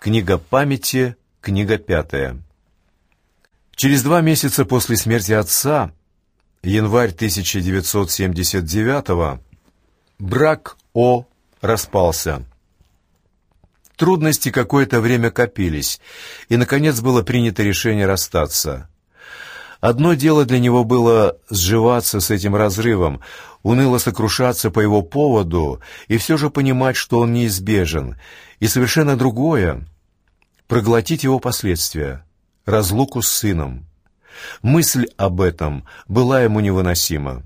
Книга памяти, книга пятая. Через два месяца после смерти отца, январь 1979 брак О распался. Трудности какое-то время копились, и, наконец, было принято решение расстаться. Одно дело для него было сживаться с этим разрывом, уныло сокрушаться по его поводу и все же понимать, что он неизбежен, и совершенно другое — проглотить его последствия, разлуку с сыном. Мысль об этом была ему невыносима.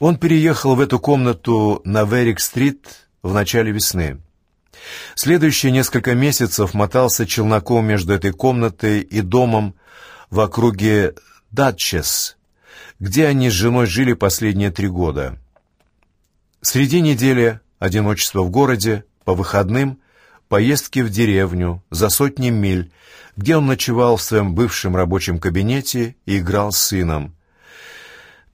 Он переехал в эту комнату на Верик-стрит в начале весны. Следующие несколько месяцев мотался челноком между этой комнатой и домом в округе Датчес, где они с женой жили последние три года. Среди недели одиночество в городе, по выходным поездки в деревню за сотни миль, где он ночевал в своем бывшем рабочем кабинете и играл с сыном.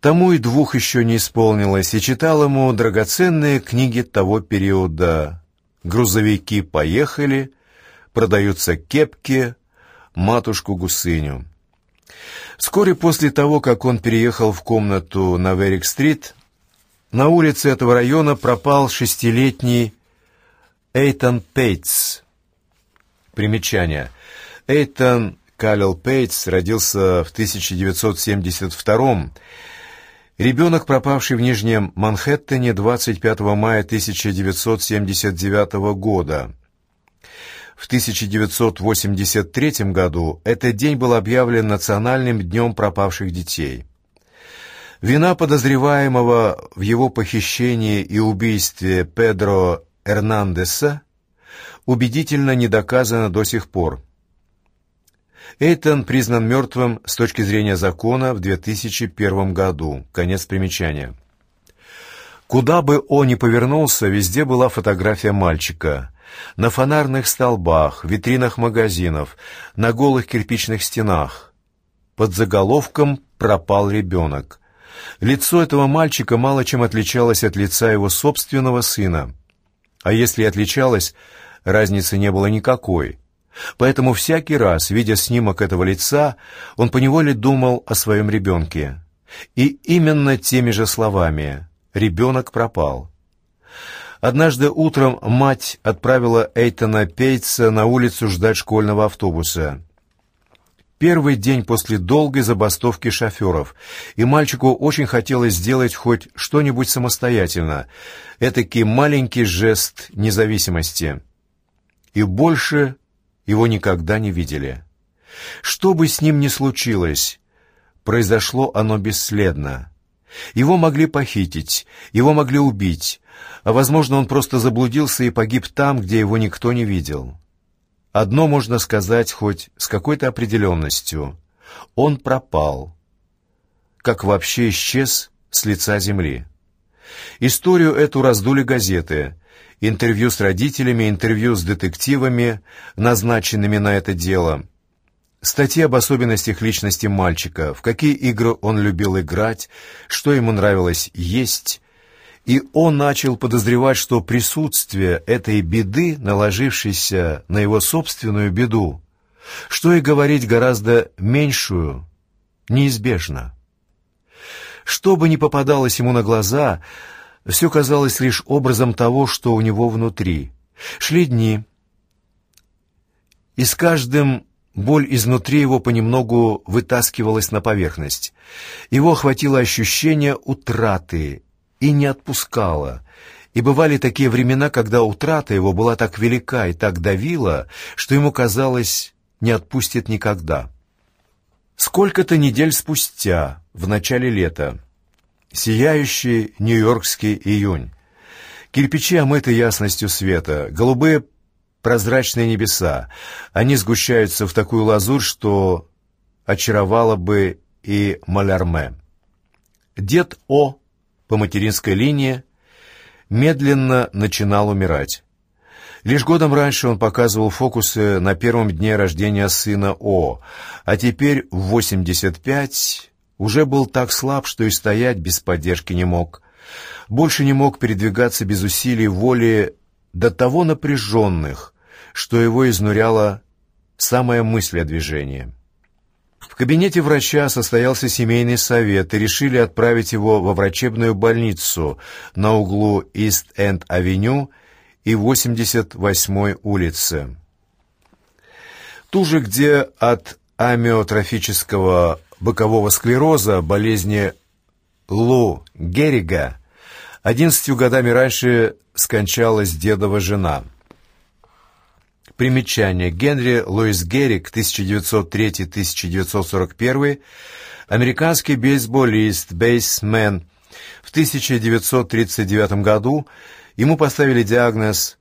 Тому и двух еще не исполнилось, и читал ему драгоценные книги того периода. «Грузовики поехали», «Продаются кепки», «Матушку Гусыню». Вскоре после того, как он переехал в комнату на Верик-стрит, на улице этого района пропал шестилетний Эйтон Пейтс. Примечание. Эйтон Калел Пейтс родился в 1972 Ребенок, пропавший в Нижнем Манхэттене 25 мая 1979 года. В 1983 году этот день был объявлен Национальным днем пропавших детей. Вина подозреваемого в его похищении и убийстве Педро Эрнандеса убедительно не доказана до сих пор. Эйтон признан мертвым с точки зрения закона в 2001 году. Конец примечания. Куда бы он ни повернулся, везде была фотография мальчика. На фонарных столбах, витринах магазинов, на голых кирпичных стенах. Под заголовком «Пропал ребенок». Лицо этого мальчика мало чем отличалось от лица его собственного сына. А если и отличалось, разницы не было никакой. Поэтому всякий раз, видя снимок этого лица, он поневоле думал о своем ребенке. И именно теми же словами «ребенок пропал». Однажды утром мать отправила Эйтона Пейтса на улицу ждать школьного автобуса. Первый день после долгой забастовки шоферов, и мальчику очень хотелось сделать хоть что-нибудь самостоятельно, этакий маленький жест независимости. И больше его никогда не видели. Что бы с ним ни случилось, произошло оно бесследно. Его могли похитить, его могли убить, а, возможно, он просто заблудился и погиб там, где его никто не видел. Одно можно сказать хоть с какой-то определенностью. Он пропал. Как вообще исчез с лица земли. Историю эту раздули газеты. Интервью с родителями, интервью с детективами, назначенными на это дело. Статьи об особенностях личности мальчика, в какие игры он любил играть, что ему нравилось есть, и он начал подозревать, что присутствие этой беды, наложившейся на его собственную беду, что и говорить гораздо меньшую, неизбежно. Что бы ни попадалось ему на глаза, все казалось лишь образом того, что у него внутри. Шли дни, и с каждым боль изнутри его понемногу вытаскивалась на поверхность. Его охватило ощущение утраты, и не отпускала. И бывали такие времена, когда утрата его была так велика и так давила, что ему казалось, не отпустит никогда. Сколько-то недель спустя, в начале лета, сияющий нью-йоркский июнь, кирпичи омыты ясностью света, голубые прозрачные небеса, они сгущаются в такую лазурь, что очаровало бы и Малярме. Дед О по материнской линии, медленно начинал умирать. Лишь годом раньше он показывал фокусы на первом дне рождения сына О, а теперь в 85 уже был так слаб, что и стоять без поддержки не мог. Больше не мог передвигаться без усилий воли до того напряженных, что его изнуряла самая мысль о движении. В кабинете врача состоялся семейный совет и решили отправить его во врачебную больницу на углу Ист-Энд-Авеню и 88-й улицы. Ту же, где от амиотрофического бокового склероза, болезни Лу Геррига, 11 годами раньше скончалась дедова жена – Примечание. Генри Луис Геррик, 1903-1941, американский бейсболист, бейсмен. В 1939 году ему поставили диагноз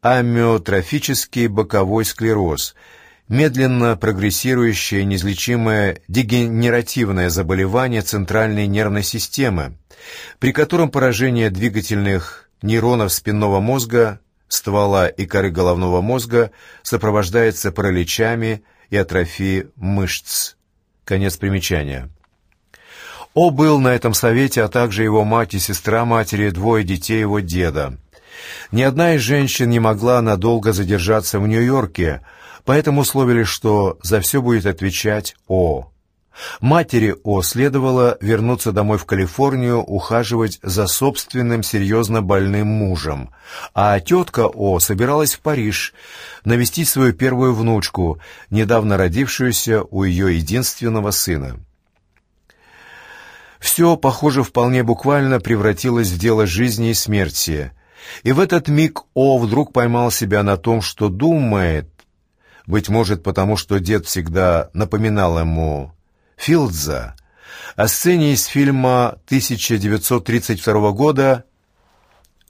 амиотрофический боковой склероз, медленно прогрессирующее неизлечимое дегенеративное заболевание центральной нервной системы, при котором поражение двигательных нейронов спинного мозга ствола и коры головного мозга сопровождается параличами и атрофией мышц. Конец примечания. О был на этом совете, а также его мать и сестра матери, двое детей его деда. Ни одна из женщин не могла надолго задержаться в Нью-Йорке, поэтому условили, что за все будет отвечать О. Матери О следовало вернуться домой в Калифорнию, ухаживать за собственным серьезно больным мужем, а тетка О собиралась в Париж навестить свою первую внучку, недавно родившуюся у ее единственного сына. Все, похоже, вполне буквально превратилось в дело жизни и смерти, и в этот миг О вдруг поймал себя на том, что думает, быть может, потому что дед всегда напоминал ему Филдза о сцене из фильма 1932 года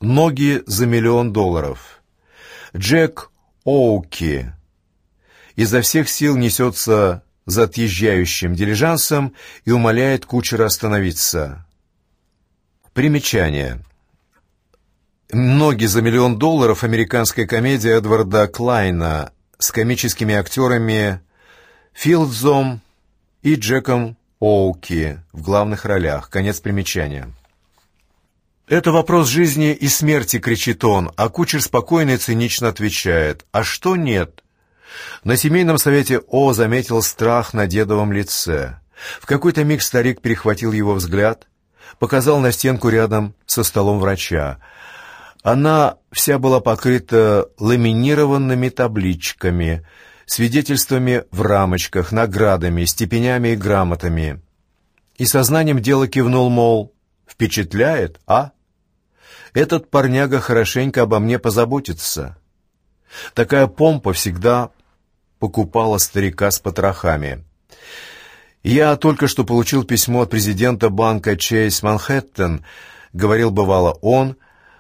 «Ноги за миллион долларов». Джек Оуки изо всех сил несется за отъезжающим дилижансом и умоляет кучера остановиться. Примечание. «Ноги за миллион долларов» — американская комедия Эдварда Клайна с комическими актерами Филдзом, и Джеком Оуки в главных ролях. Конец примечания. «Это вопрос жизни и смерти», — кричит он, а кучер спокойно и цинично отвечает. «А что нет?» На семейном совете О заметил страх на дедовом лице. В какой-то миг старик перехватил его взгляд, показал на стенку рядом со столом врача. Она вся была покрыта ламинированными табличками — свидетельствами в рамочках, наградами, степенями и грамотами. И сознанием дела кивнул, мол, впечатляет, а? Этот парняга хорошенько обо мне позаботится. Такая помпа всегда покупала старика с потрохами. «Я только что получил письмо от президента банка Чейз Манхэттен», — говорил бывало он,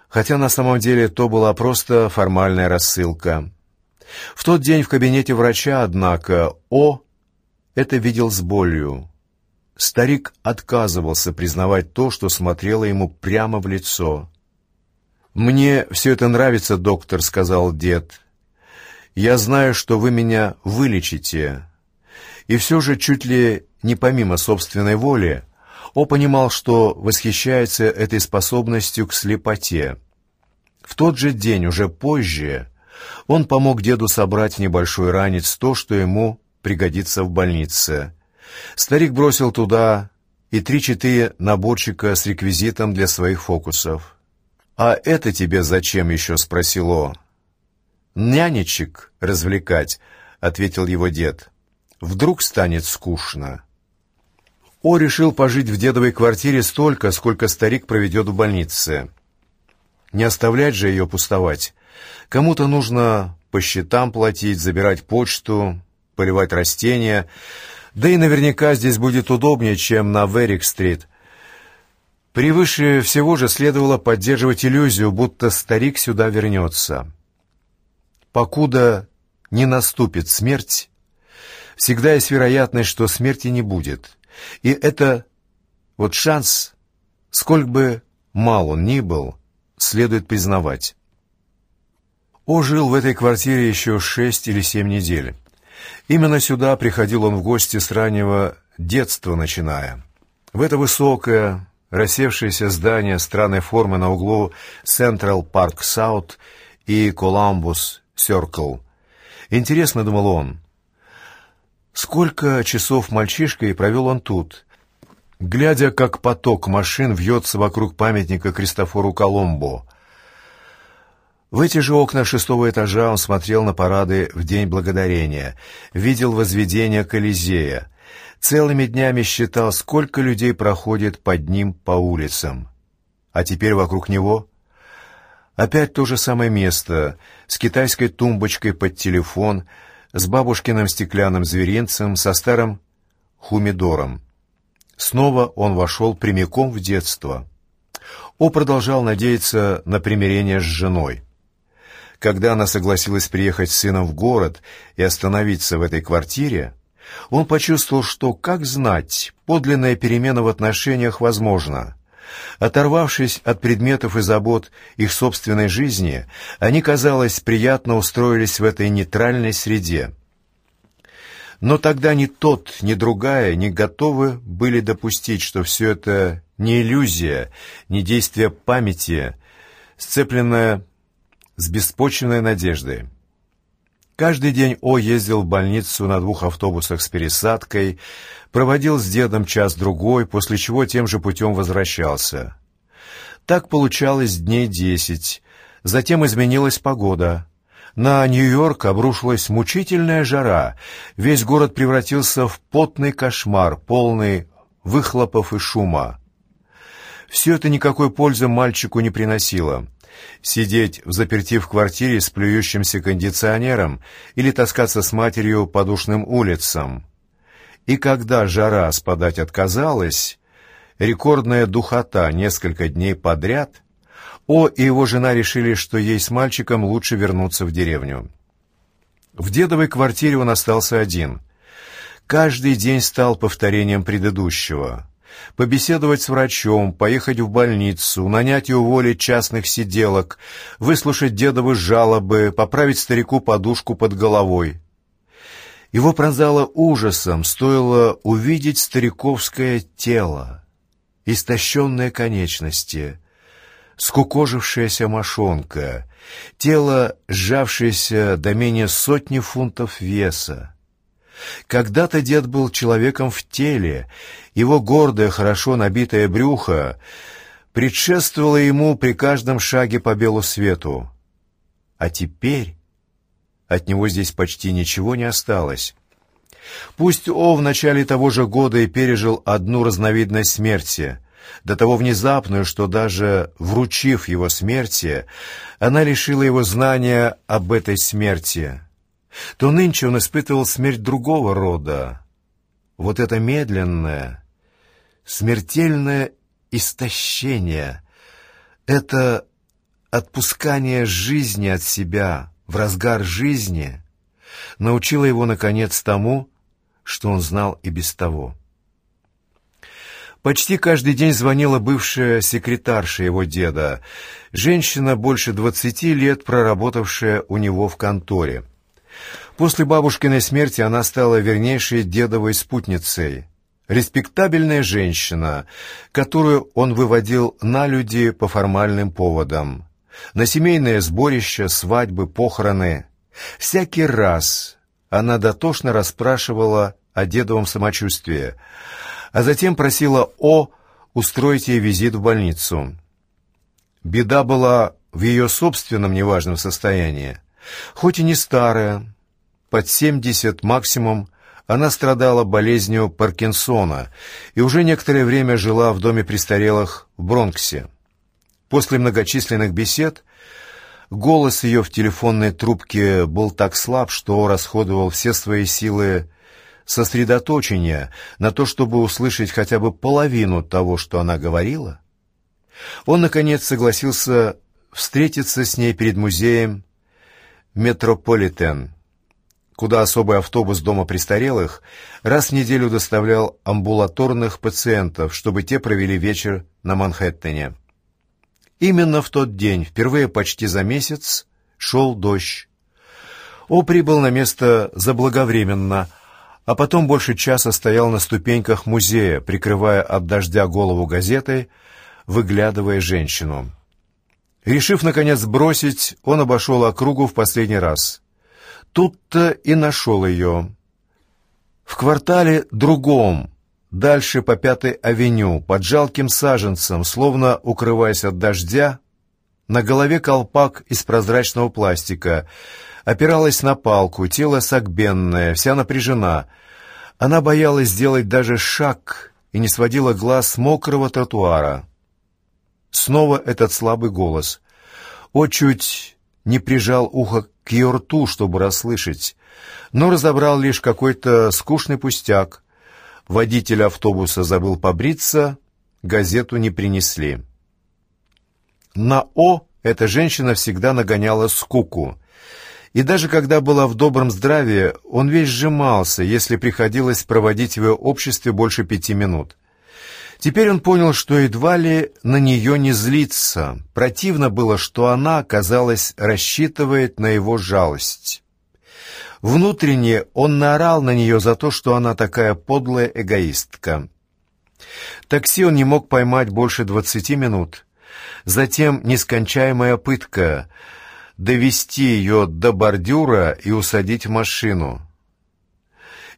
хотя на самом деле то была просто формальная рассылка. В тот день в кабинете врача, однако, О это видел с болью. Старик отказывался признавать то, что смотрело ему прямо в лицо. «Мне все это нравится, доктор», — сказал дед. «Я знаю, что вы меня вылечите». И все же, чуть ли не помимо собственной воли, О понимал, что восхищается этой способностью к слепоте. В тот же день, уже позже, он помог деду собрать небольшой ранец, то, что ему пригодится в больнице. Старик бросил туда и три-четыре наборчика с реквизитом для своих фокусов. «А это тебе зачем еще?» — спросил О. «Нянечек развлекать», — ответил его дед. «Вдруг станет скучно». О решил пожить в дедовой квартире столько, сколько старик проведет в больнице. Не оставлять же ее пустовать. Кому-то нужно по счетам платить, забирать почту, поливать растения. Да и наверняка здесь будет удобнее, чем на Верик-стрит. Превыше всего же следовало поддерживать иллюзию, будто старик сюда вернется. Покуда не наступит смерть, всегда есть вероятность, что смерти не будет. И это вот шанс, сколь бы мал он ни был, следует признавать. О жил в этой квартире еще шесть или семь недель. Именно сюда приходил он в гости с раннего детства начиная. В это высокое, рассевшееся здание странной формы на углу Central Park South и Columbus Circle Интересно, думал он, сколько часов мальчишкой провел он тут, глядя, как поток машин вьется вокруг памятника Кристофору Коломбо. В эти же окна шестого этажа он смотрел на парады в День Благодарения, видел возведение Колизея, целыми днями считал, сколько людей проходит под ним по улицам. А теперь вокруг него опять то же самое место, с китайской тумбочкой под телефон, с бабушкиным стеклянным зверинцем, со старым хумидором. Снова он вошел прямиком в детство. О продолжал надеяться на примирение с женой. Когда она согласилась приехать с сыном в город и остановиться в этой квартире, он почувствовал, что, как знать, подлинная перемена в отношениях возможна. Оторвавшись от предметов и забот их собственной жизни, они, казалось, приятно устроились в этой нейтральной среде. Но тогда ни тот, ни другая не готовы были допустить, что все это не иллюзия, не действие памяти, сцепленное с беспочвенной надеждой. Каждый день О ездил в больницу на двух автобусах с пересадкой, проводил с дедом час-другой, после чего тем же путем возвращался. Так получалось дней десять. Затем изменилась погода. На Нью-Йорк обрушилась мучительная жара. Весь город превратился в потный кошмар, полный выхлопов и шума. Все это никакой пользы мальчику не приносило сидеть в заперти в квартире с плюющимся кондиционером или таскаться с матерью по душным улицам. И когда жара спадать отказалась, рекордная духота несколько дней подряд, О и его жена решили, что ей с мальчиком лучше вернуться в деревню. В дедовой квартире он остался один. Каждый день стал повторением предыдущего побеседовать с врачом, поехать в больницу, нанять и уволить частных сиделок, выслушать дедовы жалобы, поправить старику подушку под головой. Его пронзало ужасом, стоило увидеть стариковское тело, истощенные конечности, скукожившаяся мошонка, тело, сжавшееся до менее сотни фунтов веса. Когда-то дед был человеком в теле, его гордое, хорошо набитое брюхо предшествовало ему при каждом шаге по белу свету. А теперь от него здесь почти ничего не осталось. Пусть О в начале того же года и пережил одну разновидность смерти, до того внезапную, что даже вручив его смерти, она лишила его знания об этой смерти — то нынче он испытывал смерть другого рода. Вот это медленное, смертельное истощение, это отпускание жизни от себя в разгар жизни научило его, наконец, тому, что он знал и без того. Почти каждый день звонила бывшая секретарша его деда, женщина больше двадцати лет, проработавшая у него в конторе. После бабушкиной смерти она стала вернейшей дедовой спутницей. Респектабельная женщина, которую он выводил на люди по формальным поводам. На семейное сборище, свадьбы, похороны. Всякий раз она дотошно расспрашивала о дедовом самочувствии, а затем просила О устроить ей визит в больницу. Беда была в ее собственном неважном состоянии. Хоть и не старая, под 70 максимум, она страдала болезнью Паркинсона и уже некоторое время жила в доме престарелых в Бронксе. После многочисленных бесед голос ее в телефонной трубке был так слаб, что расходовал все свои силы сосредоточения на то, чтобы услышать хотя бы половину того, что она говорила. Он, наконец, согласился встретиться с ней перед музеем «Метрополитен», куда особый автобус дома престарелых раз в неделю доставлял амбулаторных пациентов, чтобы те провели вечер на Манхэттене. Именно в тот день, впервые почти за месяц, шел дождь. О прибыл на место заблаговременно, а потом больше часа стоял на ступеньках музея, прикрывая от дождя голову газетой, выглядывая женщину. Решив, наконец, бросить, он обошел округу в последний раз — Тут-то и нашел ее. В квартале другом, дальше по Пятой авеню, под жалким саженцем, словно укрываясь от дождя, на голове колпак из прозрачного пластика, опиралась на палку, тело согбенное, вся напряжена. Она боялась сделать даже шаг и не сводила глаз с мокрого тротуара. Снова этот слабый голос. О, чуть не прижал ухо к ее рту, чтобы расслышать, но разобрал лишь какой-то скучный пустяк. Водитель автобуса забыл побриться, газету не принесли. На «О» эта женщина всегда нагоняла скуку. И даже когда была в добром здравии, он весь сжимался, если приходилось проводить в ее обществе больше пяти минут. Теперь он понял, что едва ли на нее не злится. Противно было, что она, казалось, рассчитывает на его жалость. Внутренне он наорал на нее за то, что она такая подлая эгоистка. Такси он не мог поймать больше двадцати минут. Затем нескончаемая пытка — довести ее до бордюра и усадить в машину.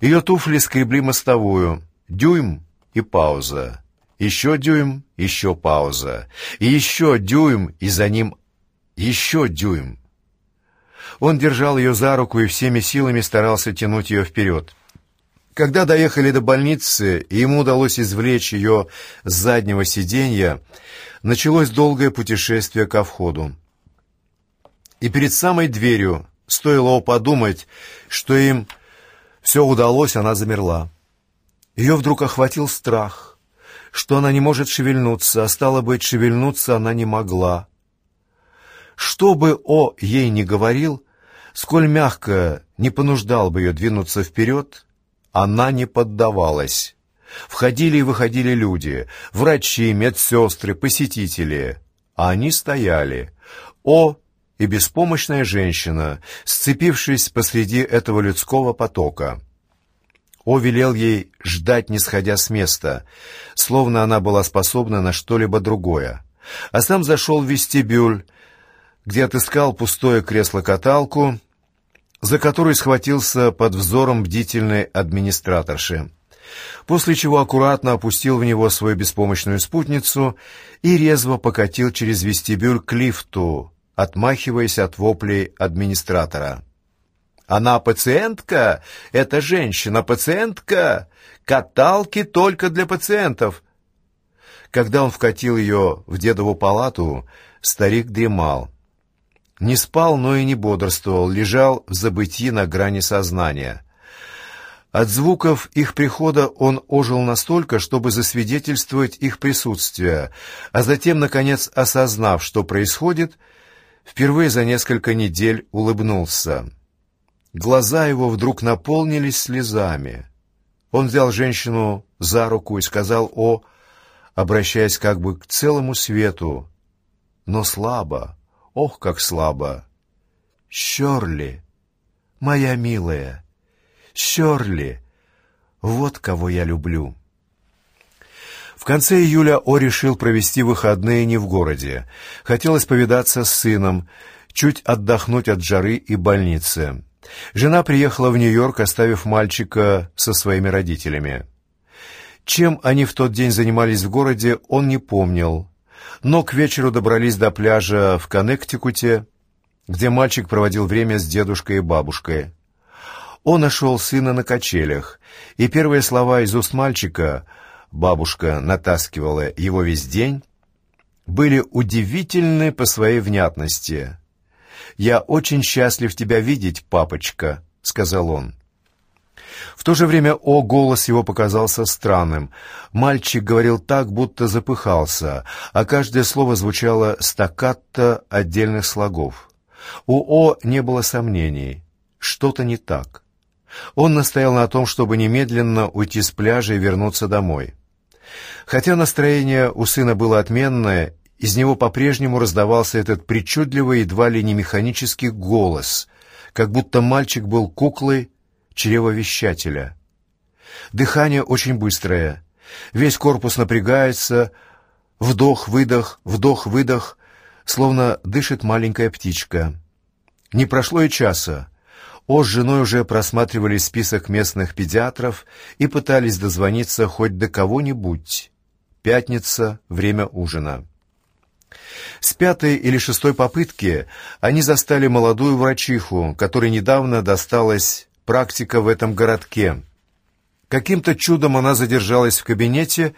Ее туфли скребли мостовую. Дюйм и пауза. Еще дюйм, еще пауза. И еще дюйм, и за ним еще дюйм. Он держал ее за руку и всеми силами старался тянуть ее вперед. Когда доехали до больницы, и ему удалось извлечь ее с заднего сиденья, началось долгое путешествие ко входу. И перед самой дверью, стоило подумать, что им все удалось, она замерла. Ее вдруг охватил страх что она не может шевельнуться, а стало быть, шевельнуться она не могла. Что бы О ей не говорил, сколь мягко не понуждал бы ее двинуться вперед, она не поддавалась. Входили и выходили люди, врачи, медсестры, посетители, а они стояли. О и беспомощная женщина, сцепившись посреди этого людского потока. О велел ей ждать, не сходя с места, словно она была способна на что-либо другое. А сам зашел в вестибюль, где отыскал пустое кресло-каталку, за которую схватился под взором бдительной администраторши, после чего аккуратно опустил в него свою беспомощную спутницу и резво покатил через вестибюль к лифту, отмахиваясь от воплей администратора. Она пациентка? Это женщина-пациентка? Каталки только для пациентов. Когда он вкатил ее в дедову палату, старик дремал. Не спал, но и не бодрствовал, лежал в забытии на грани сознания. От звуков их прихода он ожил настолько, чтобы засвидетельствовать их присутствие, а затем, наконец, осознав, что происходит, впервые за несколько недель улыбнулся. Глаза его вдруг наполнились слезами. Он взял женщину за руку и сказал «О», обращаясь как бы к целому свету, но слабо, ох, как слабо. «Щерли, моя милая, Щерли, вот кого я люблю». В конце июля О решил провести выходные не в городе. Хотелось повидаться с сыном, чуть отдохнуть от жары и больницы. Жена приехала в Нью-Йорк, оставив мальчика со своими родителями. Чем они в тот день занимались в городе, он не помнил, но к вечеру добрались до пляжа в Коннектикуте, где мальчик проводил время с дедушкой и бабушкой. Он нашел сына на качелях, и первые слова из уст мальчика «бабушка натаскивала его весь день» были удивительны по своей внятности. «Я очень счастлив тебя видеть, папочка», — сказал он. В то же время О голос его показался странным. Мальчик говорил так, будто запыхался, а каждое слово звучало стаккато отдельных слогов. У О не было сомнений. Что-то не так. Он настоял на том, чтобы немедленно уйти с пляжа и вернуться домой. Хотя настроение у сына было отменное, из него по-прежнему раздавался этот причудливый, едва ли не механический голос, как будто мальчик был куклой чревовещателя. Дыхание очень быстрое, весь корпус напрягается, вдох-выдох, вдох-выдох, словно дышит маленькая птичка. Не прошло и часа. О с женой уже просматривали список местных педиатров и пытались дозвониться хоть до кого-нибудь. Пятница, время ужина. С пятой или шестой попытки они застали молодую врачиху, которой недавно досталась практика в этом городке. Каким-то чудом она задержалась в кабинете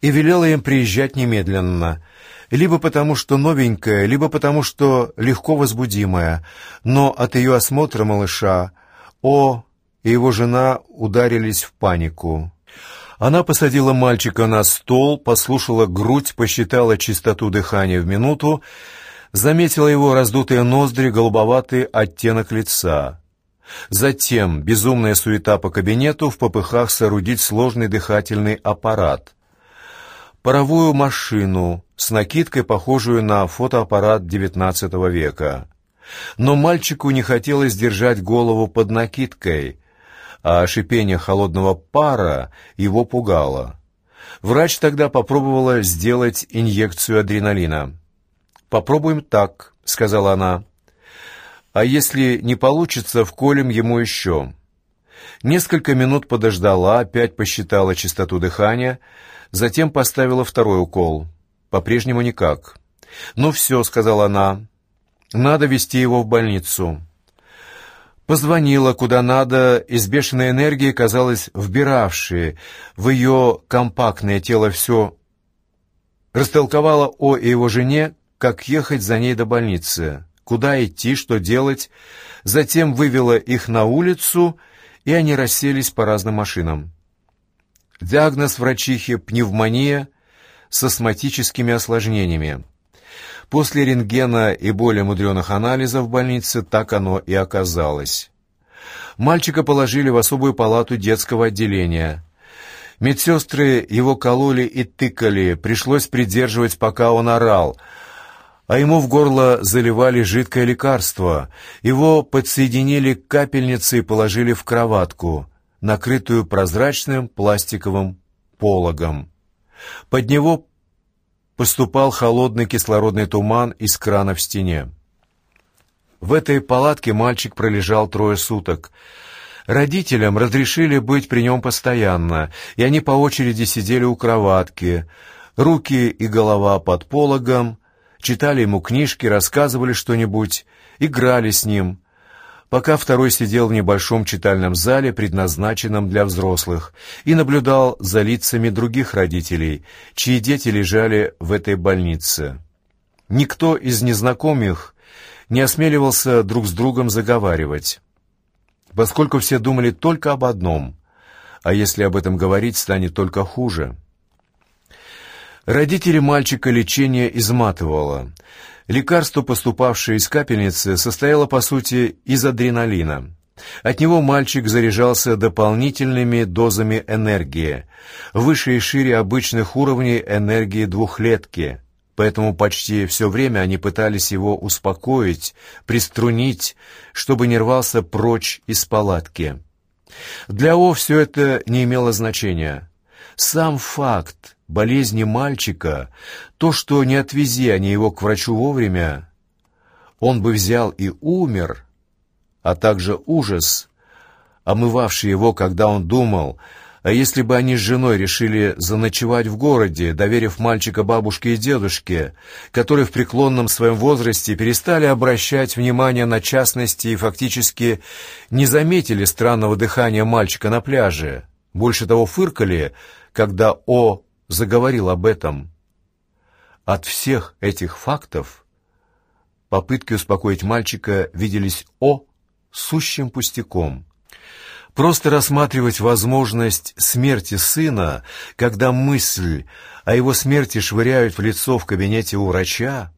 и велела им приезжать немедленно, либо потому, что новенькая, либо потому, что легко возбудимая, но от ее осмотра малыша О и его жена ударились в панику. Она посадила мальчика на стол, послушала грудь, посчитала частоту дыхания в минуту, заметила его раздутые ноздри, голубоватый оттенок лица. Затем безумная суета по кабинету в попыхах соорудить сложный дыхательный аппарат. Паровую машину с накидкой, похожую на фотоаппарат XIX века. Но мальчику не хотелось держать голову под накидкой, а шипение холодного пара его пугало. Врач тогда попробовала сделать инъекцию адреналина. «Попробуем так», — сказала она. «А если не получится, вколем ему еще». Несколько минут подождала, опять посчитала частоту дыхания, затем поставила второй укол. По-прежнему никак. «Ну все», — сказала она, — «надо везти его в больницу». Позвонила куда надо, и с бешеной энергией, казалось, вбиравшие в ее компактное тело все, растолковала о его жене, как ехать за ней до больницы, куда идти, что делать, затем вывела их на улицу, и они расселись по разным машинам. Диагноз врачихи – пневмония с астматическими осложнениями. После рентгена и более мудреных анализов в больнице так оно и оказалось. Мальчика положили в особую палату детского отделения. Медсестры его кололи и тыкали, пришлось придерживать, пока он орал, а ему в горло заливали жидкое лекарство. Его подсоединили к капельнице и положили в кроватку, накрытую прозрачным пластиковым пологом. Под него поступал холодный кислородный туман из крана в стене. В этой палатке мальчик пролежал трое суток. Родителям разрешили быть при нем постоянно, и они по очереди сидели у кроватки, руки и голова под пологом, читали ему книжки, рассказывали что-нибудь, играли с ним — пока второй сидел в небольшом читальном зале, предназначенном для взрослых, и наблюдал за лицами других родителей, чьи дети лежали в этой больнице. Никто из незнакомых не осмеливался друг с другом заговаривать, поскольку все думали только об одном, а если об этом говорить, станет только хуже. Родители мальчика лечение изматывало — Лекарство, поступавшее из капельницы, состояло, по сути, из адреналина. От него мальчик заряжался дополнительными дозами энергии, выше и шире обычных уровней энергии двухлетки, поэтому почти все время они пытались его успокоить, приструнить, чтобы не рвался прочь из палатки. Для О все это не имело значения. Сам факт болезни мальчика, то, что не отвези они его к врачу вовремя, он бы взял и умер, а также ужас, омывавший его, когда он думал, а если бы они с женой решили заночевать в городе, доверив мальчика бабушке и дедушке, которые в преклонном своем возрасте перестали обращать внимание на частности и фактически не заметили странного дыхания мальчика на пляже, больше того фыркали, когда О заговорил об этом. От всех этих фактов попытки успокоить мальчика виделись о сущим пустяком. Просто рассматривать возможность смерти сына, когда мысль о его смерти швыряют в лицо в кабинете у врача,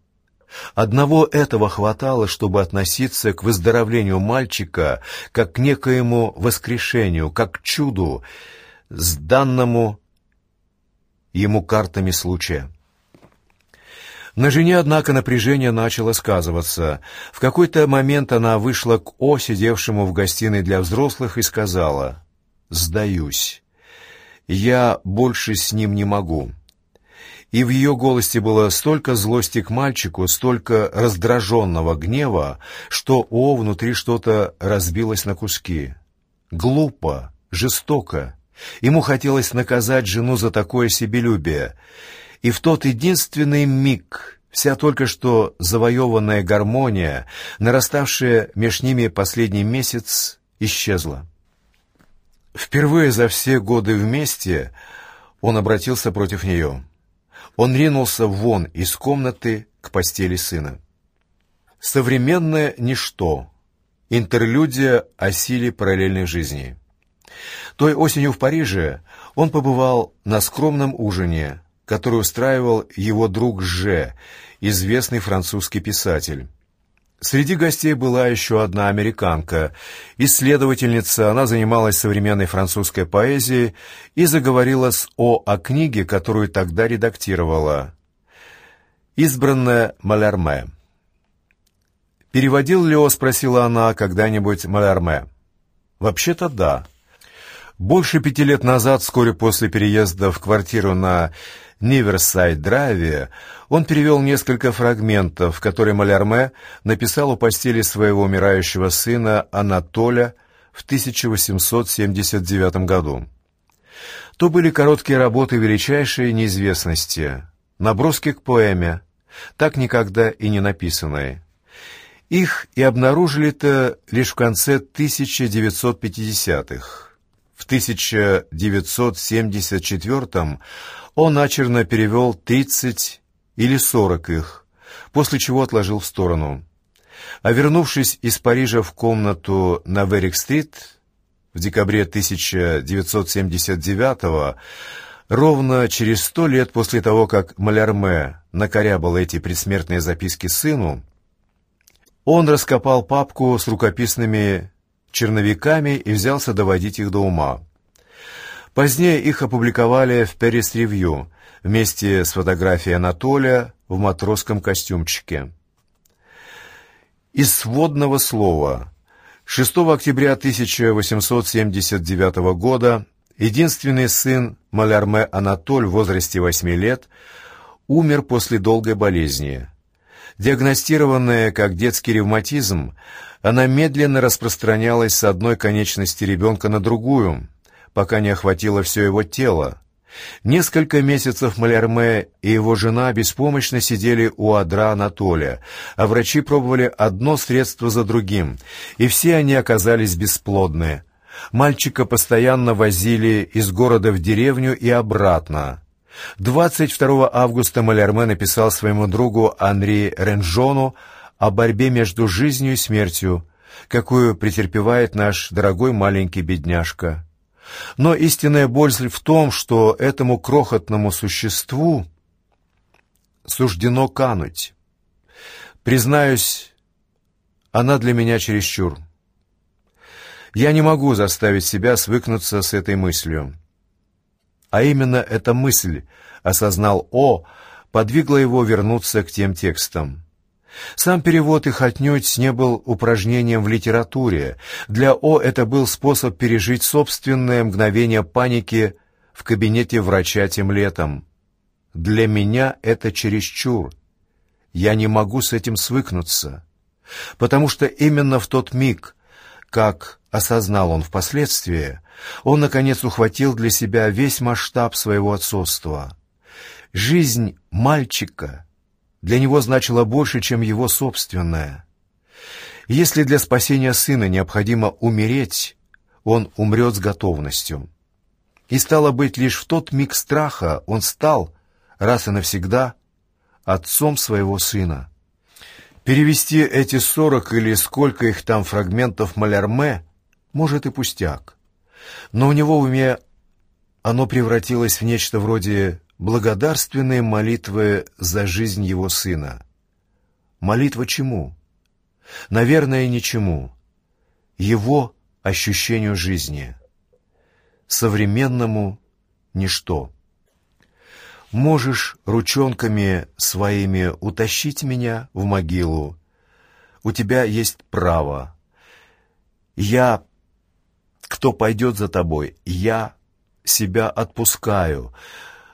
Одного этого хватало, чтобы относиться к выздоровлению мальчика как к некоему воскрешению, как к чуду, с данному ему картами случая. На жене, однако, напряжение начало сказываться. В какой-то момент она вышла к О, сидевшему в гостиной для взрослых, и сказала «Сдаюсь. Я больше с ним не могу. и в ее голосе было столько злости к мальчику, столько раздраженного гнева, что О внутри что-то разбилось на куски. Глупо, жестоко. Ему хотелось наказать жену за такое себелюбие. И в тот единственный миг вся только что завоеванная гармония, нараставшая меж ними последний месяц, исчезла. Впервые за все годы вместе он обратился против нее. Он ринулся вон из комнаты к постели сына. Современное ничто. Интерлюдия о силе параллельной жизни. Той осенью в Париже он побывал на скромном ужине, который устраивал его друг Же, известный французский писатель. Среди гостей была еще одна американка, исследовательница, она занималась современной французской поэзией и заговорила с О о книге, которую тогда редактировала. «Избранная Малярме». «Переводил ли О?» — спросила она когда-нибудь Малярме. «Вообще-то да». Больше пяти лет назад, вскоре после переезда в квартиру на Ниверсайд-драйве, он перевел несколько фрагментов, которые Малярме написал у постели своего умирающего сына Анатоля в 1879 году. То были короткие работы величайшей неизвестности, наброски к поэме, так никогда и не написанные. Их и обнаружили-то лишь в конце 1950-х. В 1974 он начерно перевел 30 или 40 их, после чего отложил в сторону. А вернувшись из Парижа в комнату на Верик-стрит в декабре 1979 ровно через сто лет после того, как Малярме накорябал эти предсмертные записки сыну, он раскопал папку с рукописными черновиками и взялся доводить их до ума. Позднее их опубликовали в «Перес Ревью» вместе с фотографией Анатолия в матросском костюмчике. Из сводного слова. 6 октября 1879 года единственный сын Малярме Анатоль в возрасте 8 лет умер после долгой болезни. Диагностированная как детский ревматизм, она медленно распространялась с одной конечности ребенка на другую, пока не охватила все его тело. Несколько месяцев Малярме и его жена беспомощно сидели у адра Анатолия, а врачи пробовали одно средство за другим, и все они оказались бесплодны. Мальчика постоянно возили из города в деревню и обратно. 22 августа Малярме написал своему другу Анри Ренжону о борьбе между жизнью и смертью, какую претерпевает наш дорогой маленький бедняжка. Но истинная боль в том, что этому крохотному существу суждено кануть. Признаюсь, она для меня чересчур. Я не могу заставить себя свыкнуться с этой мыслью. А именно эта мысль, осознал О, подвигла его вернуться к тем текстам. Сам перевод их отнюдь не был упражнением в литературе. Для О это был способ пережить собственное мгновение паники в кабинете врача тем летом. Для меня это чересчур. Я не могу с этим свыкнуться. Потому что именно в тот миг, как осознал он впоследствии, он, наконец, ухватил для себя весь масштаб своего отцовства. Жизнь мальчика — для него значило больше, чем его собственное. Если для спасения сына необходимо умереть, он умрет с готовностью. И стало быть, лишь в тот миг страха он стал, раз и навсегда, отцом своего сына. Перевести эти сорок или сколько их там фрагментов Малярме может и пустяк. Но у него в уме оно превратилось в нечто вроде благодарственные молитвы за жизнь его сына. Молитва чему? Наверное, ничему. Его ощущению жизни. Современному ничто. Можешь ручонками своими утащить меня в могилу. У тебя есть право. Я, кто пойдет за тобой, я себя отпускаю,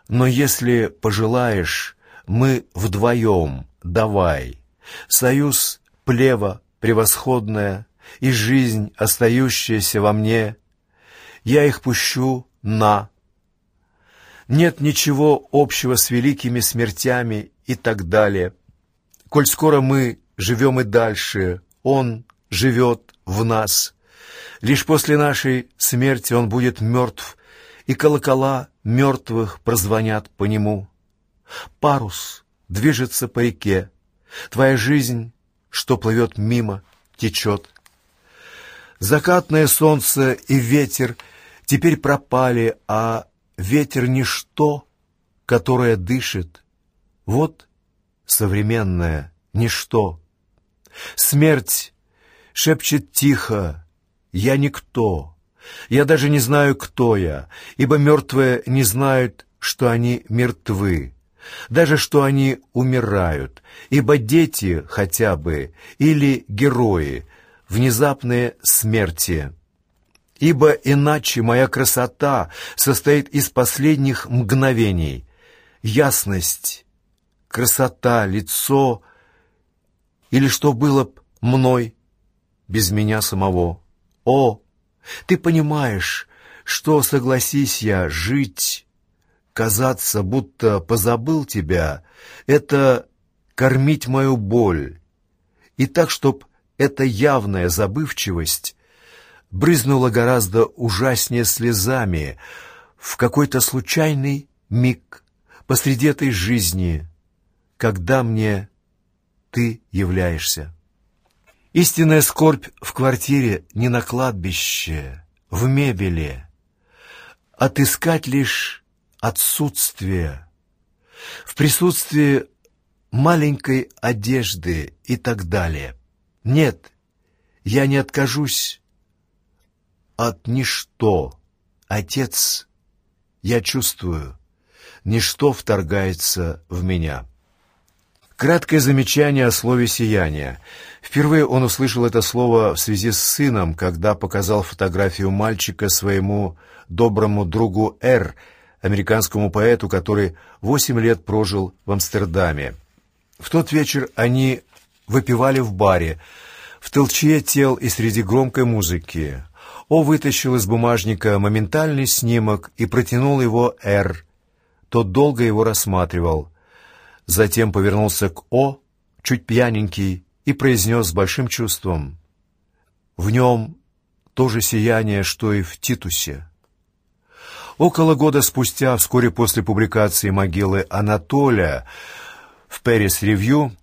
Но если пожелаешь, мы вдвоем, давай. Союз плева превосходная и жизнь, остающаяся во мне, я их пущу на. Нет ничего общего с великими смертями и так далее. Коль скоро мы живем и дальше, он живет в нас. Лишь после нашей смерти он будет мертв, и колокола мертвых прозвонят по нему. Парус движется по реке, твоя жизнь, что плывет мимо, течет. Закатное солнце и ветер теперь пропали, а ветер — ничто, которое дышит. Вот современное ничто. Смерть шепчет тихо, «Я никто». Я даже не знаю, кто я, ибо мертвые не знают, что они мертвы, даже что они умирают, ибо дети хотя бы или герои внезапные смерти. Ибо иначе моя красота состоит из последних мгновений. Ясность, красота, лицо или что было б мной без меня самого. О, ты понимаешь, что, согласись я, жить, казаться, будто позабыл тебя, это кормить мою боль. И так, чтоб эта явная забывчивость брызнула гораздо ужаснее слезами в какой-то случайный миг посреди этой жизни, когда мне ты являешься. Истинная скорбь в квартире не на кладбище, в мебели. Отыскать лишь отсутствие. В присутствии маленькой одежды и так далее. Нет, я не откажусь от ничто. Отец, я чувствую, ничто вторгается в меня. Краткое замечание о слове «сияние». Впервые он услышал это слово в связи с сыном, когда показал фотографию мальчика своему доброму другу Р, американскому поэту, который восемь лет прожил в Амстердаме. В тот вечер они выпивали в баре, в толчье тел и среди громкой музыки. О вытащил из бумажника моментальный снимок и протянул его Р. Тот долго его рассматривал — Затем повернулся к О, чуть пьяненький, и произнес с большим чувством. В нем то же сияние, что и в Титусе. Около года спустя, вскоре после публикации могилы Анатолия в Пэрис Ревью,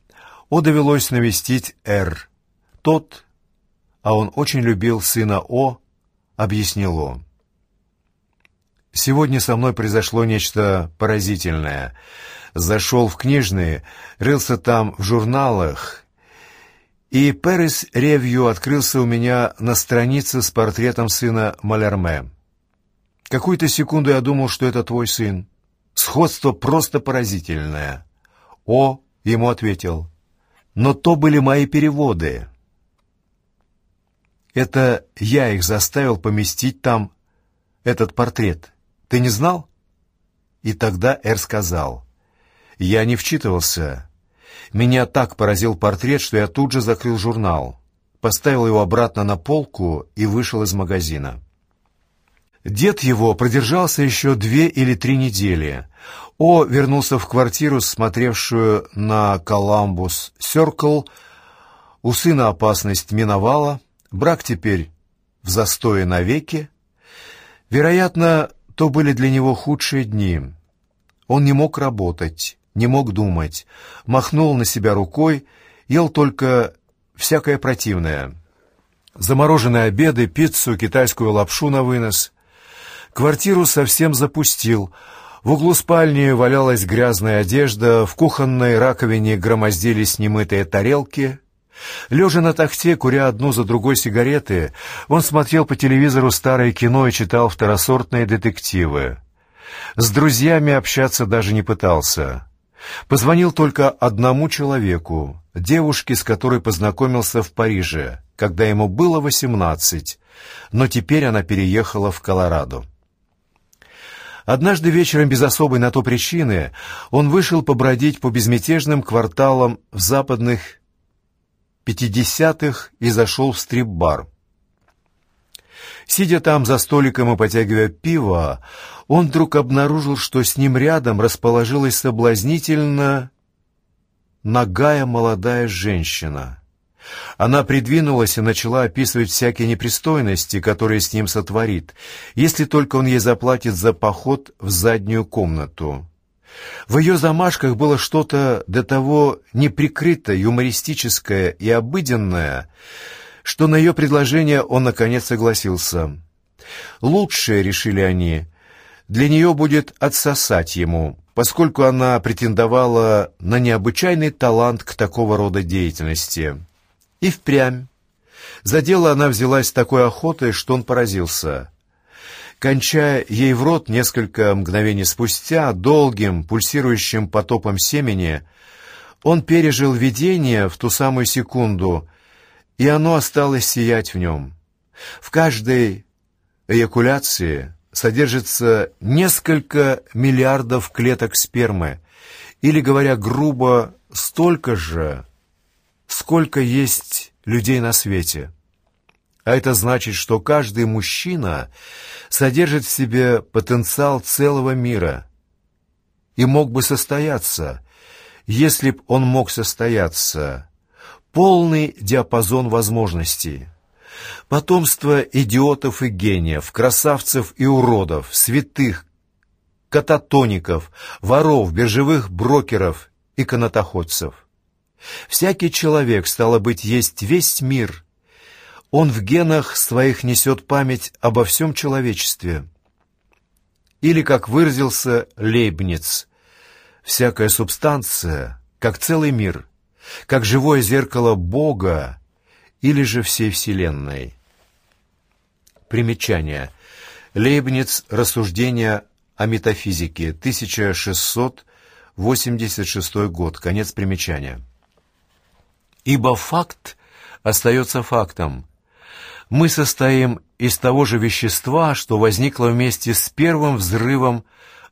О довелось навестить Р. Тот, а он очень любил сына О, объяснил О. «Сегодня со мной произошло нечто поразительное» зашел в книжные, рылся там в журналах, и Перес Ревью открылся у меня на странице с портретом сына Малярме. Какую-то секунду я думал, что это твой сын. Сходство просто поразительное. О, ему ответил. Но то были мои переводы. Это я их заставил поместить там этот портрет. Ты не знал? И тогда Эр сказал. Я не вчитывался. Меня так поразил портрет, что я тут же закрыл журнал, поставил его обратно на полку и вышел из магазина. Дед его продержался еще две или три недели. О вернулся в квартиру, смотревшую на Коламбус Сёркл. У сына опасность миновала, брак теперь в застое навеки. Вероятно, то были для него худшие дни. Он не мог работать не мог думать, махнул на себя рукой, ел только всякое противное. Замороженные обеды, пиццу, китайскую лапшу на вынос. Квартиру совсем запустил. В углу спальни валялась грязная одежда, в кухонной раковине громоздились немытые тарелки. Лежа на тахте, куря одну за другой сигареты, он смотрел по телевизору старое кино и читал второсортные детективы. С друзьями общаться даже не пытался. Позвонил только одному человеку, девушке, с которой познакомился в Париже, когда ему было восемнадцать, но теперь она переехала в Колорадо. Однажды вечером, без особой на то причины, он вышел побродить по безмятежным кварталам в западных пятидесятых и зашел в стрип-бар. Сидя там за столиком и потягивая пиво, он вдруг обнаружил, что с ним рядом расположилась соблазнительно нагая молодая женщина. Она придвинулась и начала описывать всякие непристойности, которые с ним сотворит, если только он ей заплатит за поход в заднюю комнату. В ее замашках было что-то до того неприкрытое, юмористическое и обыденное, что на ее предложение он наконец согласился. Лучшее, решили они, для нее будет отсосать ему, поскольку она претендовала на необычайный талант к такого рода деятельности. И впрямь. За дело она взялась такой охотой, что он поразился. Кончая ей в рот несколько мгновений спустя, долгим, пульсирующим потопом семени, он пережил видение в ту самую секунду, и оно осталось сиять в нем. В каждой эякуляции содержится несколько миллиардов клеток спермы, или, говоря грубо, столько же, сколько есть людей на свете. А это значит, что каждый мужчина содержит в себе потенциал целого мира и мог бы состояться, если б он мог состояться, полный диапазон возможностей. Потомство идиотов и гениев, красавцев и уродов, святых, кататоников, воров, биржевых брокеров и канатоходцев. Всякий человек, стало быть, есть весь мир. Он в генах своих несет память обо всем человечестве. Или, как выразился Лейбниц, всякая субстанция, как целый мир, как живое зеркало Бога или же всей Вселенной. Примечание. Лейбниц. Рассуждения о метафизике. 1686 год. Конец примечания. Ибо факт остается фактом. Мы состоим из того же вещества, что возникло вместе с первым взрывом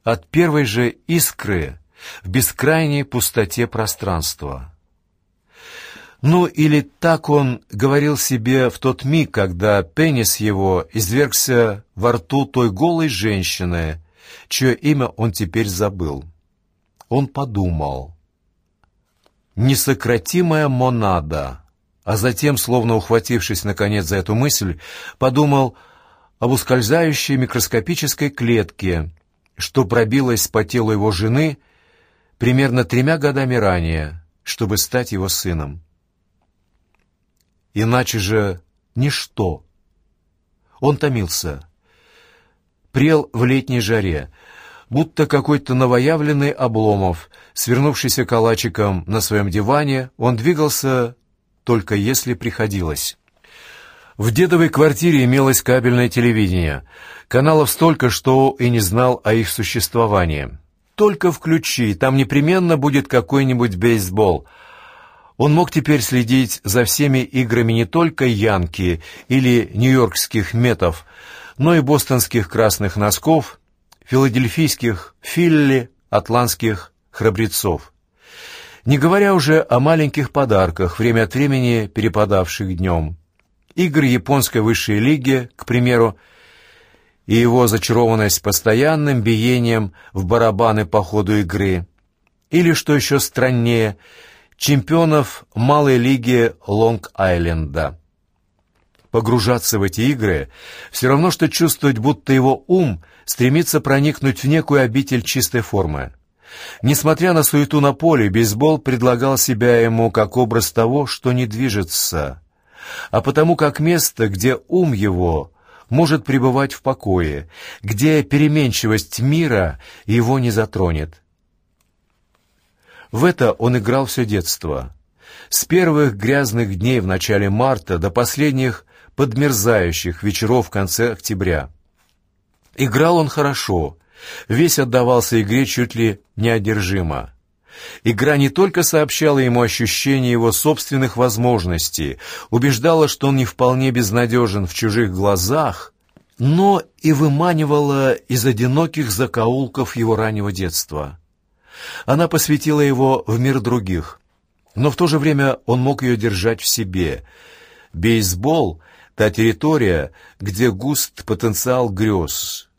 от первой же искры в бескрайней пустоте пространства. Ну, или так он говорил себе в тот миг, когда пенис его извергся во рту той голой женщины, чье имя он теперь забыл. Он подумал. «Несократимая монада», а затем, словно ухватившись наконец за эту мысль, подумал об ускользающей микроскопической клетке, что пробилась по телу его жены примерно тремя годами ранее, чтобы стать его сыном. Иначе же ничто. Он томился. Прел в летней жаре, будто какой-то новоявленный Обломов, свернувшийся калачиком на своем диване, он двигался только если приходилось. В дедовой квартире имелось кабельное телевидение. Каналов столько, что и не знал о их существовании. Только включи, там непременно будет какой-нибудь бейсбол — он мог теперь следить за всеми играми не только Янки или нью-йоркских метов, но и бостонских красных носков, филадельфийских Филли, атлантских храбрецов. Не говоря уже о маленьких подарках, время от времени перепадавших днем. Игры японской высшей лиги, к примеру, и его зачарованность постоянным биением в барабаны по ходу игры. Или, что еще страннее – чемпионов малой лиги Лонг-Айленда. Погружаться в эти игры все равно, что чувствовать, будто его ум стремится проникнуть в некую обитель чистой формы. Несмотря на суету на поле, бейсбол предлагал себя ему как образ того, что не движется, а потому как место, где ум его может пребывать в покое, где переменчивость мира его не затронет. В это он играл все детство. С первых грязных дней в начале марта до последних подмерзающих вечеров в конце октября. Играл он хорошо, весь отдавался игре чуть ли неодержимо. Игра не только сообщала ему ощущение его собственных возможностей, убеждала, что он не вполне безнадежен в чужих глазах, но и выманивала из одиноких закоулков его раннего детства. Она посвятила его в мир других, но в то же время он мог ее держать в себе. Бейсбол — та территория, где густ потенциал грез.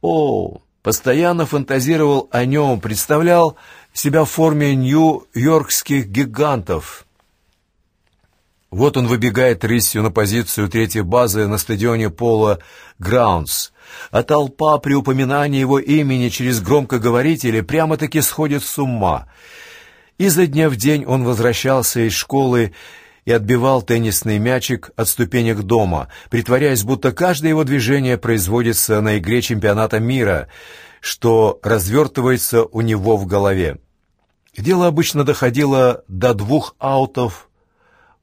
О, постоянно фантазировал о нем, представлял себя в форме нью-йоркских гигантов. Вот он выбегает рысью на позицию третьей базы на стадионе Пола Граундс, а толпа при упоминании его имени через громкоговорители прямо-таки сходит с ума. Изо дня в день он возвращался из школы и отбивал теннисный мячик от ступенек дома, притворяясь, будто каждое его движение производится на игре чемпионата мира, что развертывается у него в голове. Дело обычно доходило до двух аутов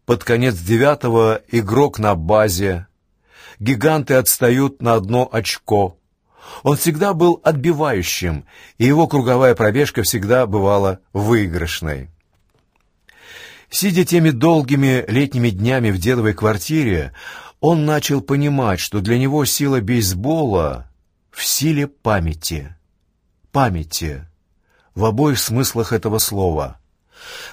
под конец девятого игрок на базе. Гиганты отстают на одно очко. Он всегда был отбивающим, и его круговая пробежка всегда бывала выигрышной. Сидя теми долгими летними днями в дедовой квартире, он начал понимать, что для него сила бейсбола в силе памяти. Памяти в обоих смыслах этого слова —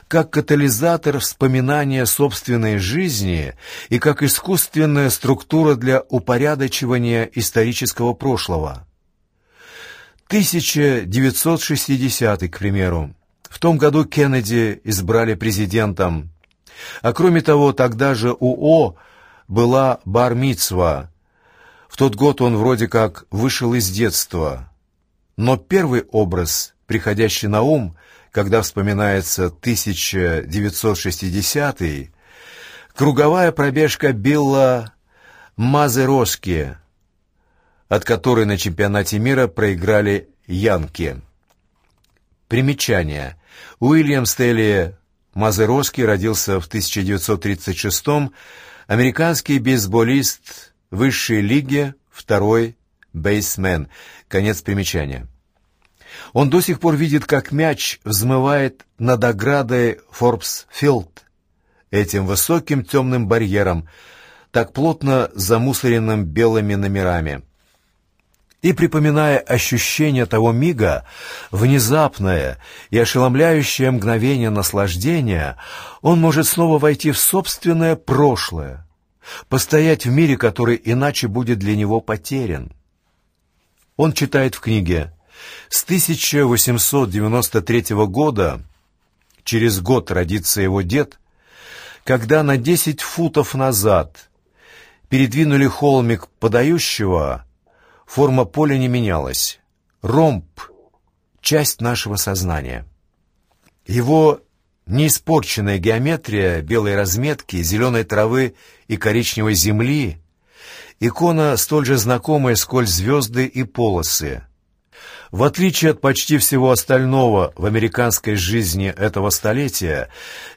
как катализатор вспоминания собственной жизни и как искусственная структура для упорядочивания исторического прошлого. 1960 к примеру. В том году Кеннеди избрали президентом. А кроме того, тогда же у О была бар-мицва. В тот год он вроде как вышел из детства. Но первый образ, приходящий на ум – когда вспоминается 1960-й, круговая пробежка Билла Мазероски, от которой на чемпионате мира проиграли Янки. Примечание. Уильям Стелли Мазероски родился в 1936-м, американский бейсболист высшей лиги, второй бейсмен. Конец примечания. Он до сих пор видит, как мяч взмывает над оградой Форбс-Филд, этим высоким темным барьером, так плотно замусоренным белыми номерами. И, припоминая ощущение того мига, внезапное и ошеломляющее мгновение наслаждения, он может снова войти в собственное прошлое, постоять в мире, который иначе будет для него потерян. Он читает в книге с 1893 года, через год родится его дед, когда на 10 футов назад передвинули холмик подающего, форма поля не менялась. Ромб — часть нашего сознания. Его неиспорченная геометрия белой разметки, зеленой травы и коричневой земли — икона столь же знакомая, сколь звезды и полосы — в отличие от почти всего остального в американской жизни этого столетия,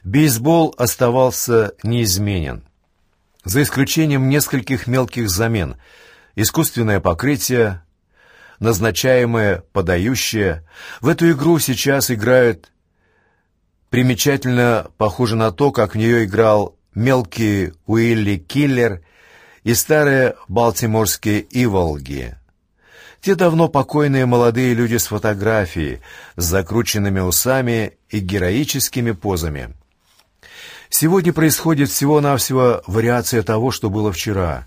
бейсбол оставался неизменен. За исключением нескольких мелких замен. Искусственное покрытие, назначаемое, подающее. В эту игру сейчас играют примечательно похоже на то, как в нее играл мелкий Уилли Киллер и старые балтиморские Иволги. Те давно покойные молодые люди с фотографией, с закрученными усами и героическими позами. Сегодня происходит всего-навсего вариация того, что было вчера.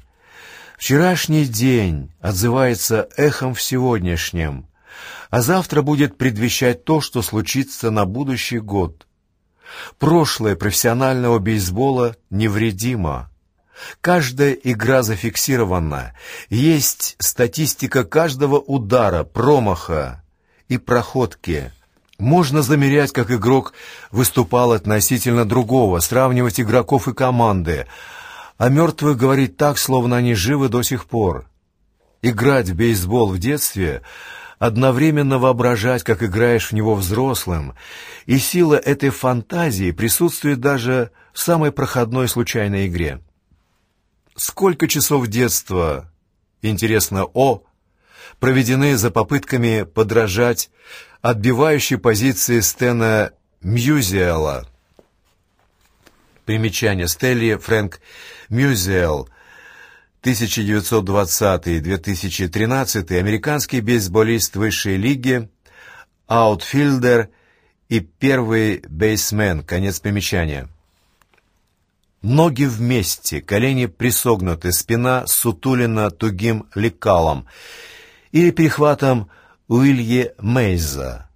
Вчерашний день отзывается эхом в сегодняшнем, а завтра будет предвещать то, что случится на будущий год. Прошлое профессионального бейсбола невредимо. Каждая игра зафиксирована. Есть статистика каждого удара, промаха и проходки. Можно замерять, как игрок выступал относительно другого, сравнивать игроков и команды, а мертвых говорить так, словно они живы до сих пор. Играть в бейсбол в детстве — одновременно воображать, как играешь в него взрослым, и сила этой фантазии присутствует даже в самой проходной случайной игре. Сколько часов детства, интересно, о, проведены за попытками подражать отбивающей позиции Стена Мьюзиэла. Примечание Стэнли Фрэнк Мьюзиэл 1920-2013 американский бейсболист высшей лиги, аутфилдер и первый бейсмен, конец примечания. Ноги вместе, колени присогнуты, спина ссутулена тугим лекалом или перехватом Уилье Мейза.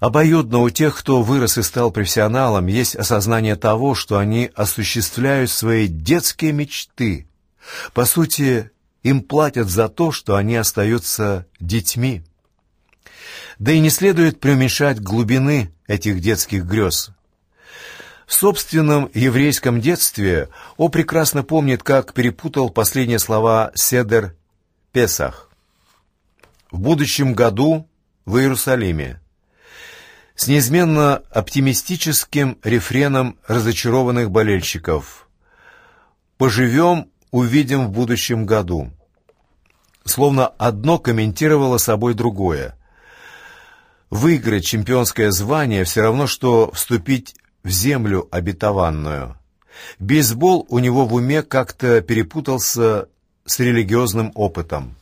Обоюдно у тех, кто вырос и стал профессионалом, есть осознание того, что они осуществляют свои детские мечты. По сути, им платят за то, что они остаются детьми. Да и не следует преуменьшать глубины этих детских грез. В собственном еврейском детстве О прекрасно помнит, как перепутал последние слова Седер Песах. В будущем году в Иерусалиме с неизменно оптимистическим рефреном разочарованных болельщиков. «Поживем, увидим в будущем году». Словно одно комментировало собой другое. Выиграть чемпионское звание все равно, что вступить в землю обетованную. Бейсбол у него в уме как-то перепутался с религиозным опытом.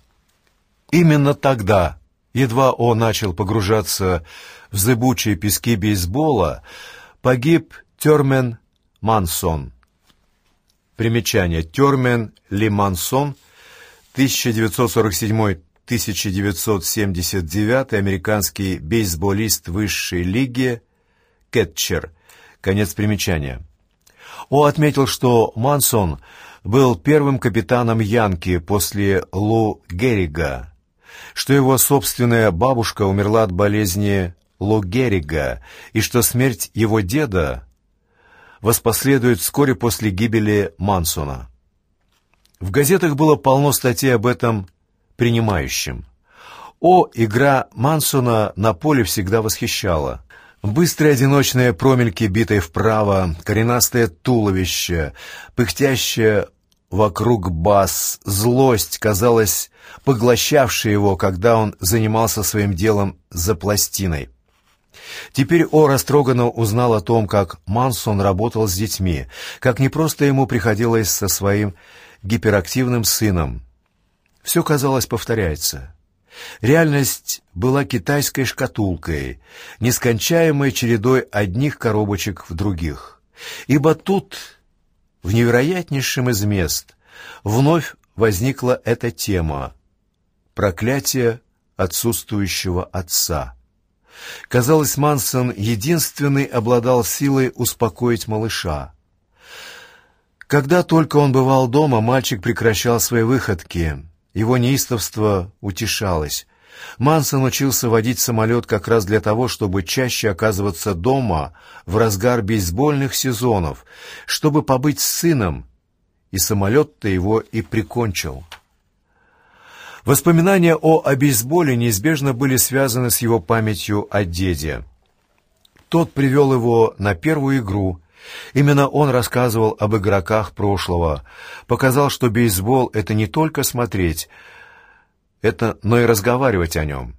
Именно тогда, едва он начал погружаться в зыбучие пески бейсбола, погиб Термен Мансон. Примечание. Термен Ли Мансон, 1947-1979, американский бейсболист высшей лиги, кетчер. Конец примечания. О отметил, что Мансон был первым капитаном Янки после Лу Геррига, что его собственная бабушка умерла от болезни Лу Геррига и что смерть его деда воспоследует вскоре после гибели Мансона. В газетах было полно статей об этом принимающем. О, игра Мансона на поле всегда восхищала. Быстрые одиночные промельки, битые вправо, коренастое туловище, пыхтящее вокруг бас, злость, казалось, поглощавшая его, когда он занимался своим делом за пластиной. Теперь О растроганно узнал о том, как Мансон работал с детьми, как непросто ему приходилось со своим гиперактивным сыном. Все, казалось, повторяется. Реальность была китайской шкатулкой, нескончаемой чередой одних коробочек в других. Ибо тут, в невероятнейшем из мест, вновь возникла эта тема — проклятие отсутствующего отца. Казалось, Мансон единственный обладал силой успокоить малыша. Когда только он бывал дома, мальчик прекращал свои выходки — его неистовство утешалось. Мансон учился водить самолет как раз для того, чтобы чаще оказываться дома в разгар бейсбольных сезонов, чтобы побыть с сыном, и самолет-то его и прикончил. Воспоминания о, о бейсболе неизбежно были связаны с его памятью о деде. Тот привел его на первую игру, Именно он рассказывал об игроках прошлого, показал, что бейсбол — это не только смотреть, это, но и разговаривать о нем.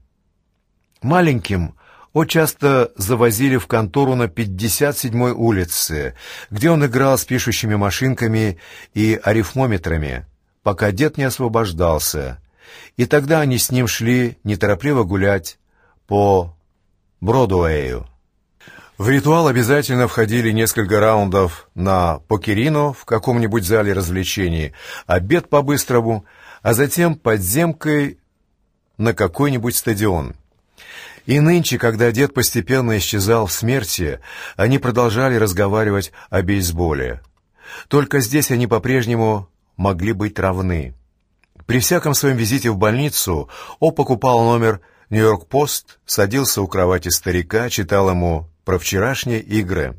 Маленьким о часто завозили в контору на 57-й улице, где он играл с пишущими машинками и арифмометрами, пока дед не освобождался, и тогда они с ним шли неторопливо гулять по Бродуэю. В ритуал обязательно входили несколько раундов на покерино в каком-нибудь зале развлечений, обед по-быстрому, а затем подземкой на какой-нибудь стадион. И нынче, когда дед постепенно исчезал в смерти, они продолжали разговаривать о бейсболе. Только здесь они по-прежнему могли быть равны. При всяком своем визите в больницу О покупал номер «Нью-Йорк-Пост», садился у кровати старика, читал ему про вчерашние игры.